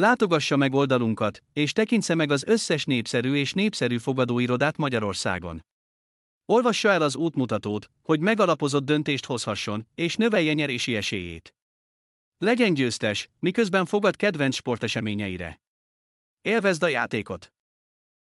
Látogassa meg oldalunkat, és tekintse meg az összes népszerű és népszerű fogadóirodát Magyarországon. Olvassa el az útmutatót, hogy megalapozott döntést hozhasson, és növelje nyerési esélyét. Legyen győztes, miközben fogad kedvenc sporteseményeire. Élvezd a játékot!